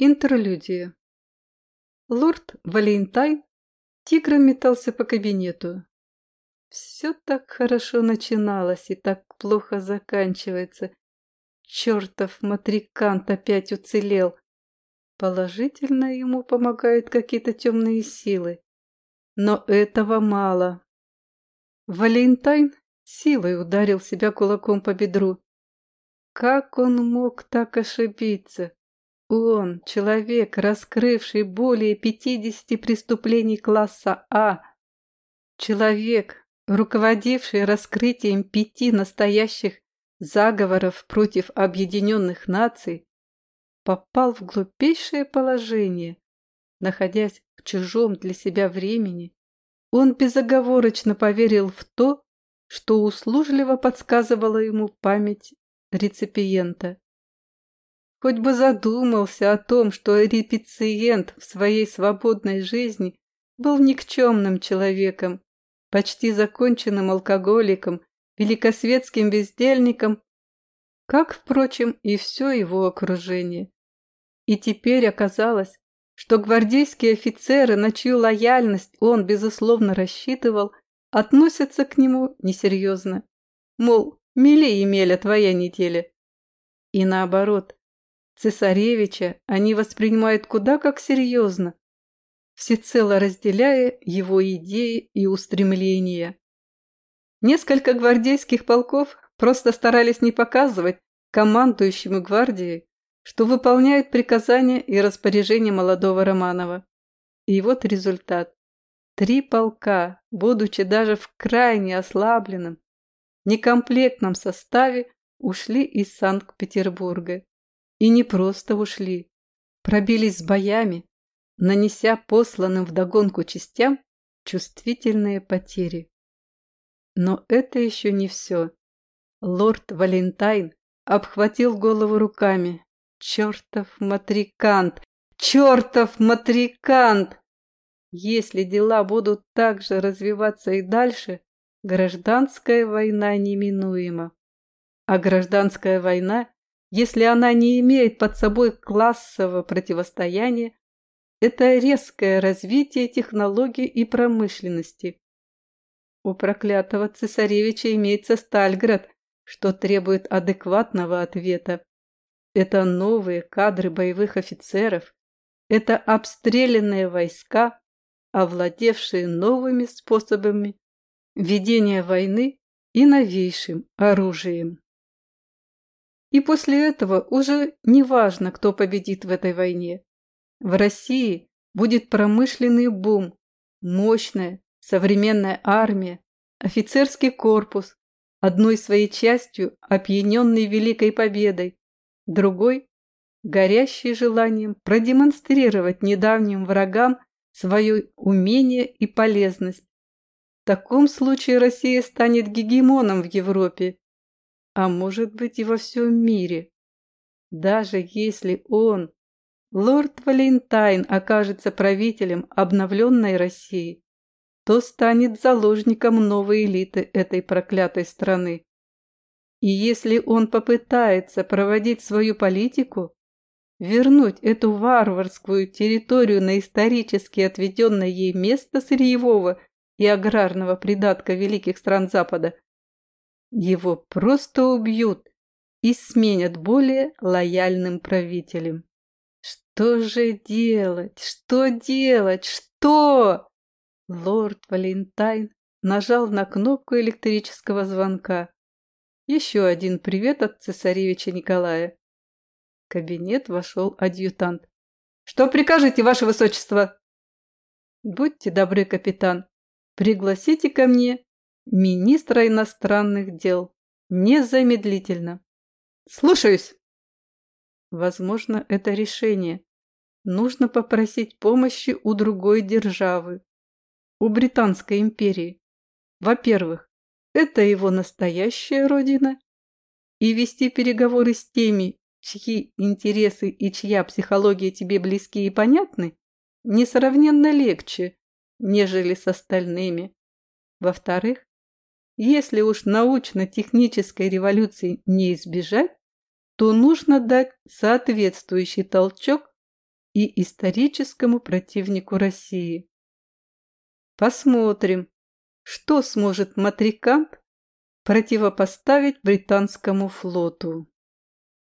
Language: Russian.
Интерлюдия. Лорд Валентайн тигром метался по кабинету. Все так хорошо начиналось и так плохо заканчивается. Чертов матрикант опять уцелел. Положительно ему помогают какие-то темные силы. Но этого мало. Валентайн силой ударил себя кулаком по бедру. Как он мог так ошибиться? Он, человек, раскрывший более 50 преступлений класса А. Человек, руководивший раскрытием пяти настоящих заговоров против объединенных наций, попал в глупейшее положение. Находясь в чужом для себя времени, он безоговорочно поверил в то, что услужливо подсказывала ему память реципиента. Хоть бы задумался о том, что репициент в своей свободной жизни был никчемным человеком, почти законченным алкоголиком, великосветским бездельником, как, впрочем, и все его окружение. И теперь оказалось, что гвардейские офицеры, на чью лояльность он, безусловно, рассчитывал, относятся к нему несерьезно. Мол, милее Емеля твоя неделя. И наоборот, Цесаревича они воспринимают куда как серьезно, всецело разделяя его идеи и устремления. Несколько гвардейских полков просто старались не показывать командующему гвардией, что выполняют приказания и распоряжения молодого Романова. И вот результат. Три полка, будучи даже в крайне ослабленном, некомплектном составе, ушли из Санкт-Петербурга. И не просто ушли, пробились с боями, нанеся посланным вдогонку частям чувствительные потери. Но это еще не все. Лорд Валентайн обхватил голову руками. Чертов матрикант! Чертов матрикант! Если дела будут так же развиваться и дальше, гражданская война неминуема. А гражданская война если она не имеет под собой классового противостояния, это резкое развитие технологий и промышленности. У проклятого цесаревича имеется Стальград, что требует адекватного ответа. Это новые кадры боевых офицеров, это обстрелянные войска, овладевшие новыми способами ведения войны и новейшим оружием. И после этого уже не важно, кто победит в этой войне. В России будет промышленный бум, мощная современная армия, офицерский корпус, одной своей частью опьяненный великой победой, другой – горящий желанием продемонстрировать недавним врагам свое умение и полезность. В таком случае Россия станет гегемоном в Европе а может быть и во всем мире. Даже если он, лорд Валентайн, окажется правителем обновленной России, то станет заложником новой элиты этой проклятой страны. И если он попытается проводить свою политику, вернуть эту варварскую территорию на исторически отведенное ей место сырьевого и аграрного придатка великих стран Запада, его просто убьют и сменят более лояльным правителем. Что же делать? Что делать? Что? Лорд Валентайн нажал на кнопку электрического звонка. Еще один привет от цесаревича Николая. В кабинет вошел адъютант. «Что прикажете, ваше высочество?» «Будьте добры, капитан, пригласите ко мне министра иностранных дел. Незамедлительно. Слушаюсь. Возможно, это решение. Нужно попросить помощи у другой державы. У Британской империи. Во-первых, это его настоящая родина. И вести переговоры с теми, чьи интересы и чья психология тебе близки и понятны, несравненно легче, нежели с остальными. Во-вторых, если уж научно-технической революции не избежать, то нужно дать соответствующий толчок и историческому противнику России. Посмотрим, что сможет Матрикант противопоставить британскому флоту.